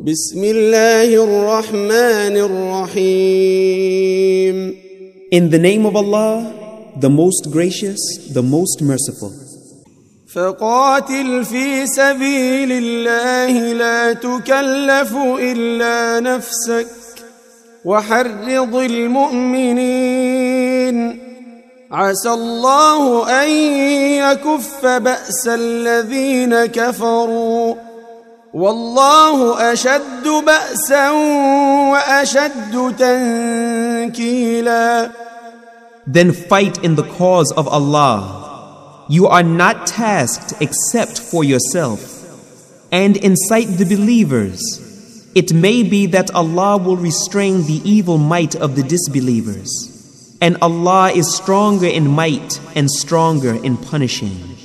بسم الله الرحمن الرحيم. In the name of Allah, the most gracious, the most merciful. فقاتل في سبيل الله لا تكلف إلا نفسك وحرض المؤمنين. عسى الله أن يكف بأس الذين كفروا. والله أشد بأسا وأشد تنكيلا Then fight in the cause of Allah. You are not tasked except for yourself. And incite the believers. It may be that Allah will restrain the evil might of the disbelievers. And Allah is stronger in might and stronger in punishing.